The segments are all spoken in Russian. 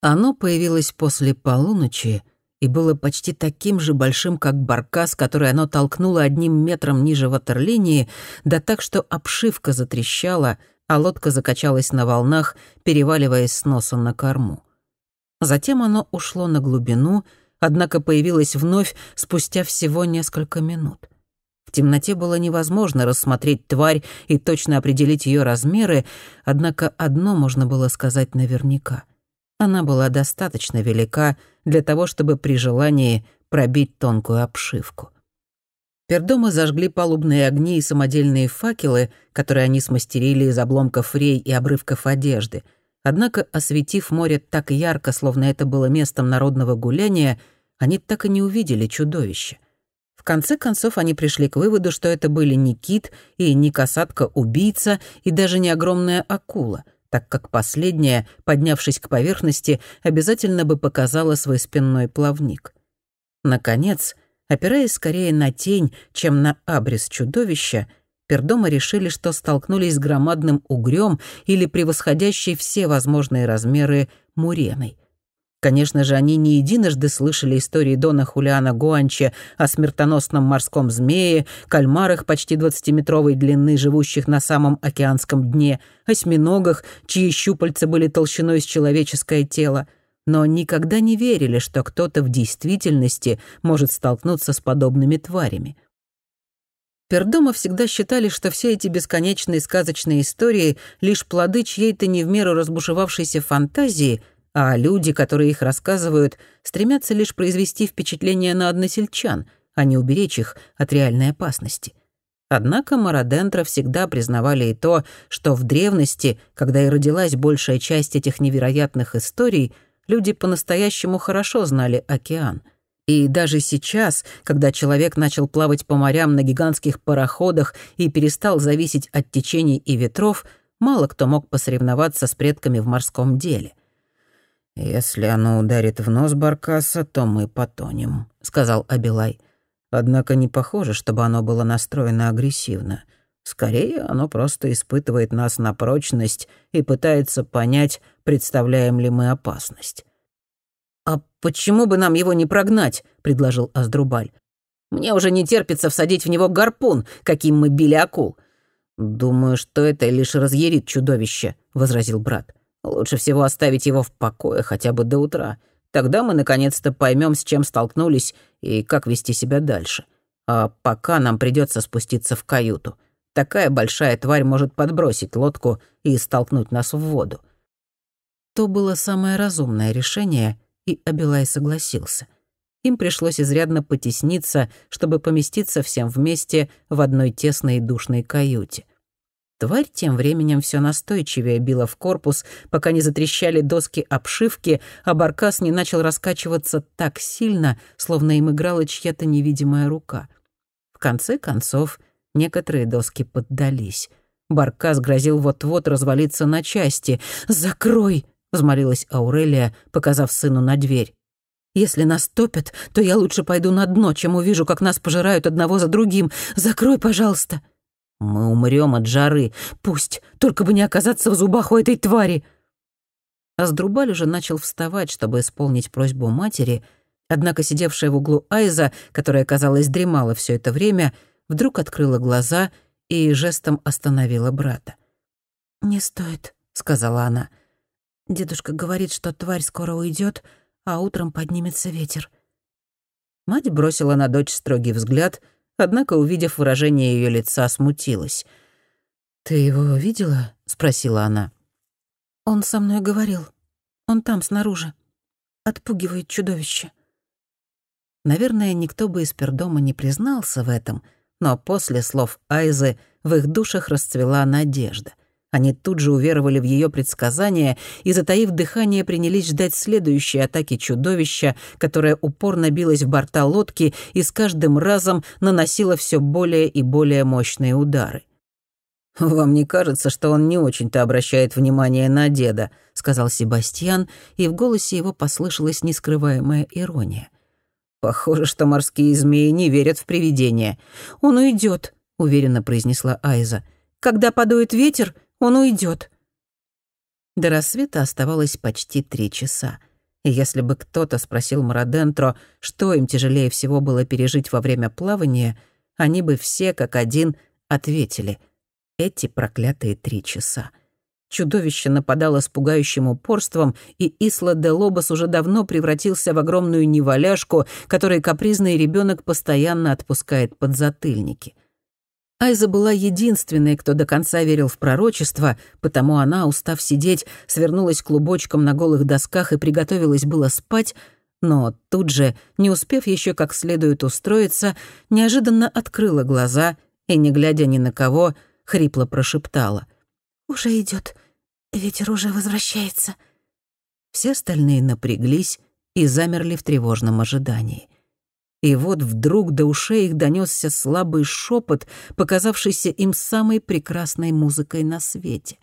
Оно появилось после полуночи и было почти таким же большим, как баркас, который оно толкнуло одним метром ниже ватерлинии, да так, что обшивка затрещала, а лодка закачалась на волнах, переваливаясь с носа на корму. Затем оно ушло на глубину, однако появилось вновь спустя всего несколько минут. В темноте было невозможно рассмотреть тварь и точно определить ее размеры, однако одно можно было сказать наверняка. Она была достаточно велика для того, чтобы при желании пробить тонкую обшивку. Пердома зажгли палубные огни и самодельные факелы, которые они смастерили из обломков рей и обрывков одежды. Однако, осветив море так ярко, словно это было местом народного гуляния, они так и не увидели чудовище — в конце концов они пришли к выводу, что это были не кит и не касатка-убийца и даже не огромная акула, так как последняя, поднявшись к поверхности, обязательно бы показала свой спинной плавник. Наконец, опираясь скорее на тень, чем на абрис чудовища, Пердома решили, что столкнулись с громадным угрём или превосходящей все возможные размеры муреной — Конечно же, они не единожды слышали истории Дона Хулиана Гуанча о смертоносном морском змее, кальмарах почти 20-метровой длины, живущих на самом океанском дне, осьминогах, чьи щупальца были толщиной с человеческое тело, но никогда не верили, что кто-то в действительности может столкнуться с подобными тварями. Пердома всегда считали, что все эти бесконечные сказочные истории — лишь плоды чьей-то не в меру разбушевавшейся фантазии — а люди, которые их рассказывают, стремятся лишь произвести впечатление на односельчан, а не уберечь их от реальной опасности. Однако Марадентра всегда признавали и то, что в древности, когда и родилась большая часть этих невероятных историй, люди по-настоящему хорошо знали океан. И даже сейчас, когда человек начал плавать по морям на гигантских пароходах и перестал зависеть от течений и ветров, мало кто мог посоревноваться с предками в морском деле. «Если оно ударит в нос Баркаса, то мы потонем», — сказал Абилай. «Однако не похоже, чтобы оно было настроено агрессивно. Скорее, оно просто испытывает нас на прочность и пытается понять, представляем ли мы опасность». «А почему бы нам его не прогнать?» — предложил Аздрубаль. «Мне уже не терпится всадить в него гарпун, каким мы били акул». «Думаю, что это лишь разъярит чудовище», — возразил брат. Лучше всего оставить его в покое хотя бы до утра. Тогда мы наконец-то поймем, с чем столкнулись и как вести себя дальше. А пока нам придется спуститься в каюту. Такая большая тварь может подбросить лодку и столкнуть нас в воду. То было самое разумное решение, и Абилай согласился. Им пришлось изрядно потесниться, чтобы поместиться всем вместе в одной тесной и душной каюте — Тварь тем временем все настойчивее била в корпус, пока не затрещали доски обшивки, а баркас не начал раскачиваться так сильно, словно им играла чья-то невидимая рука. В конце концов, некоторые доски поддались. Баркас грозил вот-вот развалиться на части. «Закрой!» — взмолилась Аурелия, показав сыну на дверь. «Если нас топят, то я лучше пойду на дно, чем увижу, как нас пожирают одного за другим. Закрой, пожалуйста!» Мы умрем от жары. Пусть, только бы не оказаться в зубах у этой твари. Аздрубаль уже начал вставать, чтобы исполнить просьбу матери, однако сидевшая в углу Айза, которая, казалось, дремала все это время, вдруг открыла глаза и жестом остановила брата. «Не стоит», — сказала она. «Дедушка говорит, что тварь скоро уйдет, а утром поднимется ветер». Мать бросила на дочь строгий взгляд — однако, увидев выражение ее лица, смутилась. «Ты его видела?» — спросила она. «Он со мной говорил. Он там, снаружи. Отпугивает чудовище». Наверное, никто бы из пердома не признался в этом, но после слов Айзы в их душах расцвела надежда — они тут же уверовали в ее предсказания и, затаив дыхание, принялись ждать следующей атаки чудовища, которое упорно билось в борта лодки и с каждым разом наносило все более и более мощные удары. «Вам не кажется, что он не очень-то обращает внимание на деда?» — сказал Себастьян, и в голосе его послышалась нескрываемая ирония. «Похоже, что морские змеи не верят в привидения. Он уйдет, уверенно произнесла Айза. «Когда подует ветер, он уйдет. До рассвета оставалось почти три часа. И если бы кто-то спросил Марадентро, что им тяжелее всего было пережить во время плавания, они бы все как один ответили — эти проклятые три часа. Чудовище нападало с пугающим упорством, и Исла де Лобос уже давно превратился в огромную неваляшку, которой капризный ребенок постоянно отпускает под затыльники. Айза была единственной, кто до конца верил в пророчество, потому она, устав сидеть, свернулась клубочком на голых досках и приготовилась было спать, но тут же, не успев еще как следует устроиться, неожиданно открыла глаза и, не глядя ни на кого, хрипло прошептала. «Уже идет. Ветер уже возвращается». Все остальные напряглись и замерли в тревожном ожидании. И вот вдруг до ушей их донесся слабый шепот, показавшийся им самой прекрасной музыкой на свете.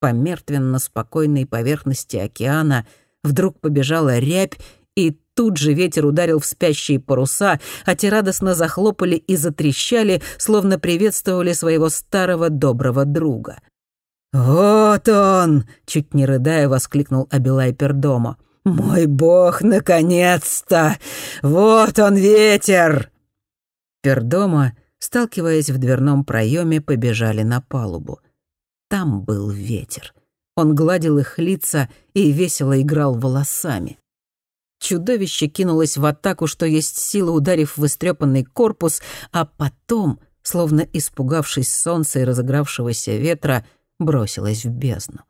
По мертвенно-спокойной поверхности океана вдруг побежала рябь, и тут же ветер ударил в спящие паруса, а те радостно захлопали и затрещали, словно приветствовали своего старого доброго друга. «Вот он!» — чуть не рыдая воскликнул Абилай Пердомо. «Мой бог, наконец-то! Вот он ветер!» Пердома, сталкиваясь в дверном проеме, побежали на палубу. Там был ветер. Он гладил их лица и весело играл волосами. Чудовище кинулось в атаку, что есть сила, ударив в истрепанный корпус, а потом, словно испугавшись солнца и разыгравшегося ветра, бросилось в бездну.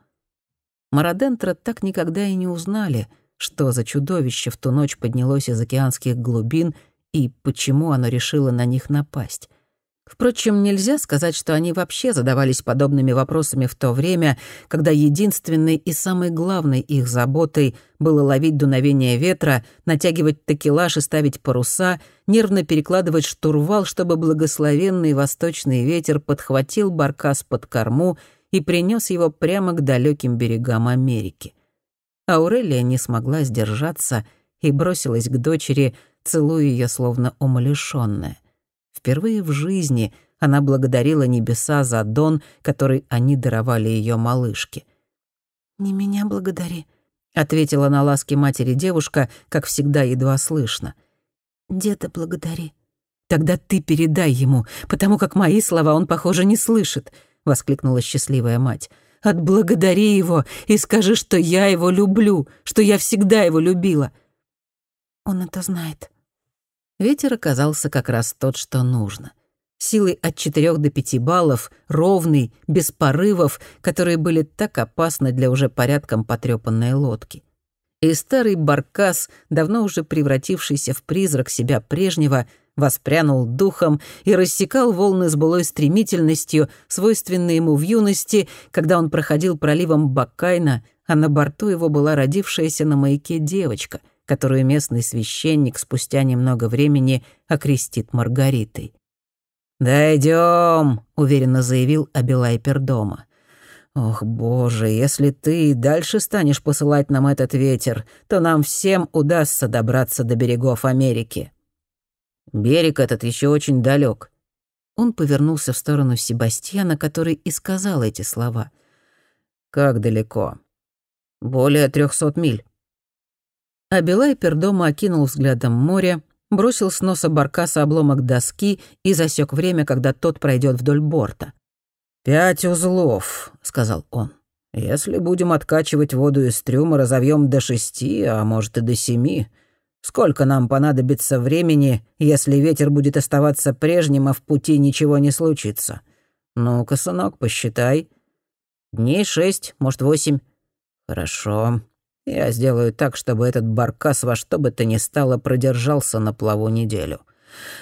Марадентра так никогда и не узнали — что за чудовище в ту ночь поднялось из океанских глубин и почему оно решило на них напасть. Впрочем, нельзя сказать, что они вообще задавались подобными вопросами в то время, когда единственной и самой главной их заботой было ловить дуновение ветра, натягивать такелаж и ставить паруса, нервно перекладывать штурвал, чтобы благословенный восточный ветер подхватил баркас под корму и принес его прямо к далеким берегам Америки. Аурелия не смогла сдержаться и бросилась к дочери, целуя ее словно умалишённая. Впервые в жизни она благодарила небеса за дон, который они даровали ее малышке. «Не меня благодари», — ответила на ласки матери девушка, как всегда едва слышно. «Деда благодари». «Тогда ты передай ему, потому как мои слова он, похоже, не слышит», — воскликнула счастливая мать. Отблагодари его и скажи, что я его люблю, что я всегда его любила». «Он это знает». Ветер оказался как раз тот, что нужно. Силой от четырех до пяти баллов, ровный, без порывов, которые были так опасны для уже порядком потрепанной лодки. И старый баркас, давно уже превратившийся в призрак себя прежнего, воспрянул духом и рассекал волны с былой стремительностью, свойственной ему в юности, когда он проходил проливом Баккайна, а на борту его была родившаяся на маяке девочка, которую местный священник спустя немного времени окрестит Маргаритой. «Дойдём», — уверенно заявил Абилай Пердома. «Ох, боже, если ты и дальше станешь посылать нам этот ветер, то нам всем удастся добраться до берегов Америки». Берег этот еще очень далек. Он повернулся в сторону Себастьяна, который и сказал эти слова. «Как далеко?» «Более трехсот миль». Абилай Пердома окинул взглядом море, бросил с носа баркаса обломок доски и засек время, когда тот пройдет вдоль борта. «Пять узлов», — сказал он. «Если будем откачивать воду из трюма, разовьем до шести, а может и до семи. Сколько нам понадобится времени, если ветер будет оставаться прежним, а в пути ничего не случится? Ну-ка, сынок, посчитай. Дней шесть, может, восемь. Хорошо. Я сделаю так, чтобы этот баркас во что бы то ни стало продержался на плаву неделю.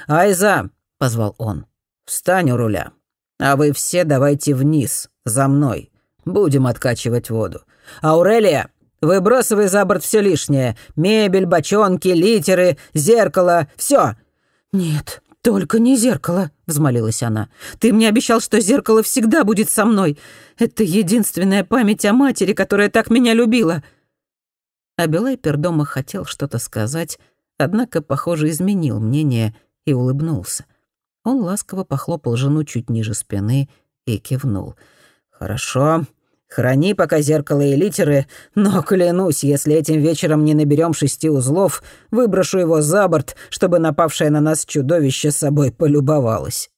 «Айза!» — позвал он. «Встань у руля. А вы все давайте вниз, за мной. Будем откачивать воду. Аурелия, Выбрасывай за борт все лишнее. Мебель, бочонки, литеры, зеркало, все. Нет, только не зеркало, взмолилась она. Ты мне обещал, что зеркало всегда будет со мной. Это единственная память о матери, которая так меня любила. Абилай Пердома хотел что-то сказать, однако, похоже, изменил мнение и улыбнулся. Он ласково похлопал жену чуть ниже спины и кивнул. «Хорошо, Храни пока зеркало и литеры, но клянусь, если этим вечером не наберем шести узлов, выброшу его за борт, чтобы напавшее на нас чудовище с собой полюбовалось».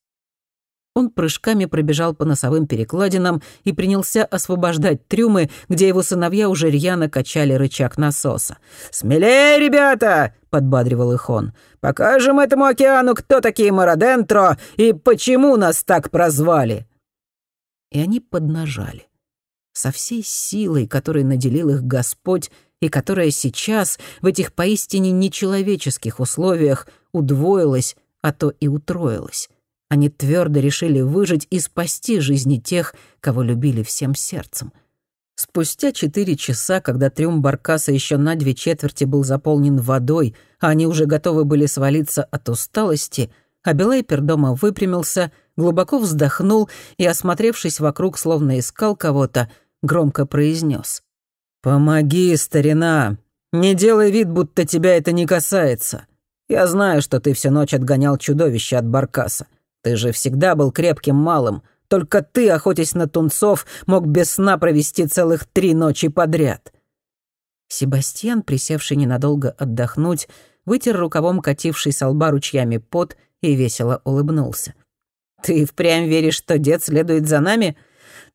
Он прыжками пробежал по носовым перекладинам и принялся освобождать трюмы, где его сыновья уже рьяно качали рычаг насоса. «Смелее, ребята!» — подбадривал их он. «Покажем этому океану, кто такие Мародентро и почему нас так прозвали!» И они поднажали со всей силой, которой наделил их Господь, и которая сейчас, в этих поистине нечеловеческих условиях, удвоилась, а то и утроилась. Они твердо решили выжить и спасти жизни тех, кого любили всем сердцем. Спустя четыре часа, когда трюм Баркаса еще на две четверти был заполнен водой, а они уже готовы были свалиться от усталости, Абилай пердома выпрямился, глубоко вздохнул и, осмотревшись вокруг, словно искал кого-то, громко произнес. «Помоги, старина! Не делай вид, будто тебя это не касается. Я знаю, что ты всю ночь отгонял чудовище от Баркаса. Ты же всегда был крепким малым. Только ты, охотясь на тунцов, мог без сна провести целых три ночи подряд». Себастьян, присевший ненадолго отдохнуть, вытер рукавом кативший с лба ручьями пот и весело улыбнулся. «Ты впрямь веришь, что дед следует за нами?»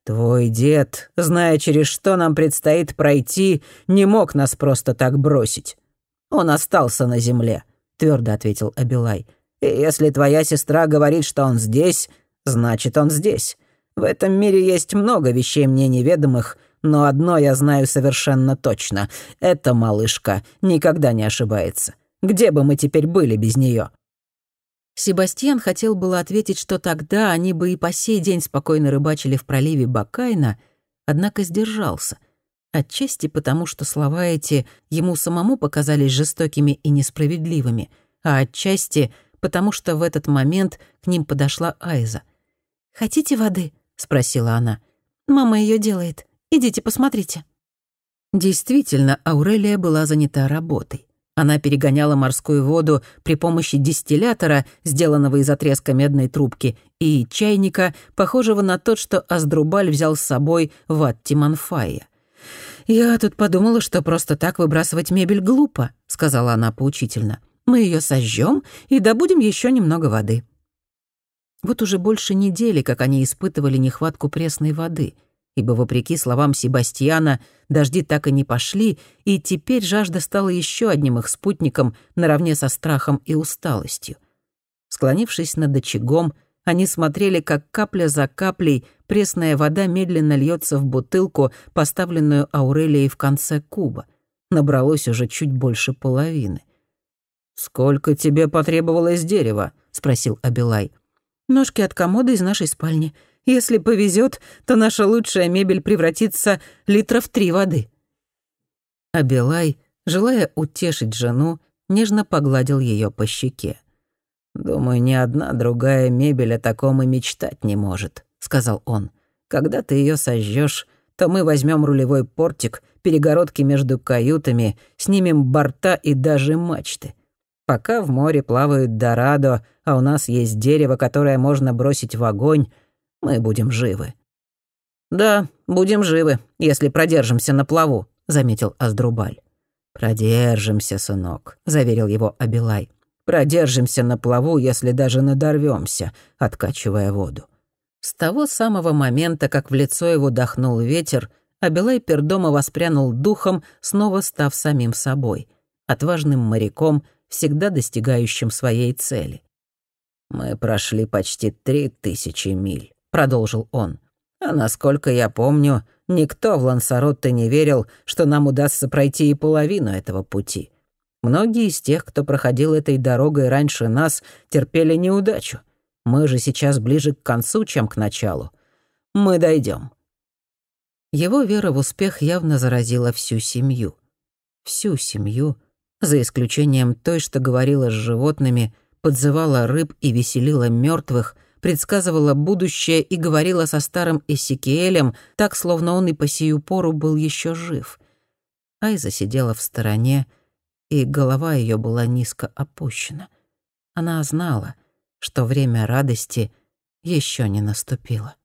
«Твой дед, зная, через что нам предстоит пройти, не мог нас просто так бросить. Он остался на земле», — твердо ответил Абилай. «И если твоя сестра говорит, что он здесь, значит, он здесь. В этом мире есть много вещей мне неведомых, но одно я знаю совершенно точно. Эта малышка никогда не ошибается. Где бы мы теперь были без нее? Себастьян хотел было ответить, что тогда они бы и по сей день спокойно рыбачили в проливе Бакайна, однако сдержался. Отчасти потому, что слова эти ему самому показались жестокими и несправедливыми, а отчасти потому, что в этот момент к ним подошла Айза. «Хотите воды?» — спросила она. «Мама ее делает. Идите, посмотрите». Действительно, Аурелия была занята работой. Она перегоняла морскую воду при помощи дистиллятора, сделанного из отрезка медной трубки, и чайника, похожего на тот, что Аздрубаль взял с собой в Аттиманфае. «Я тут подумала, что просто так выбрасывать мебель глупо», — сказала она поучительно. «Мы ее сожжем и добудем еще немного воды». Вот уже больше недели, как они испытывали нехватку пресной воды — ибо, вопреки словам Себастьяна, дожди так и не пошли, и теперь жажда стала еще одним их спутником наравне со страхом и усталостью. Склонившись над очагом, они смотрели, как капля за каплей пресная вода медленно льется в бутылку, поставленную Аурелией в конце куба. Набралось уже чуть больше половины. «Сколько тебе потребовалось дерева?» — спросил Абилай. «Ножки от комода из нашей спальни. Если повезет, то наша лучшая мебель превратится литров три воды». Абилай, желая утешить жену, нежно погладил ее по щеке. «Думаю, ни одна другая мебель о таком и мечтать не может», — сказал он. «Когда ты ее сожжешь, то мы возьмем рулевой портик, перегородки между каютами, снимем борта и даже мачты. Пока в море плавают дорадо, а у нас есть дерево, которое можно бросить в огонь, мы будем живы». «Да, будем живы, если продержимся на плаву», — заметил Аздрубаль. «Продержимся, сынок», — заверил его Абилай. «Продержимся на плаву, если даже надорвемся, откачивая воду». С того самого момента, как в лицо его дохнул ветер, Абилай Пердома воспрянул духом, снова став самим собой, отважным моряком, всегда достигающим своей цели. «Мы прошли почти три тысячи миль продолжил он. «А насколько я помню, никто в Лансаротте не верил, что нам удастся пройти и половину этого пути. Многие из тех, кто проходил этой дорогой раньше нас, терпели неудачу. Мы же сейчас ближе к концу, чем к началу. Мы дойдем. Его вера в успех явно заразила всю семью. Всю семью, за исключением той, что говорила с животными, подзывала рыб и веселила мертвых, предсказывала будущее и говорила со старым Эсикиэлем, так, словно он и по сию пору был еще жив. Айза сидела в стороне, и голова ее была низко опущена. Она знала, что время радости еще не наступило.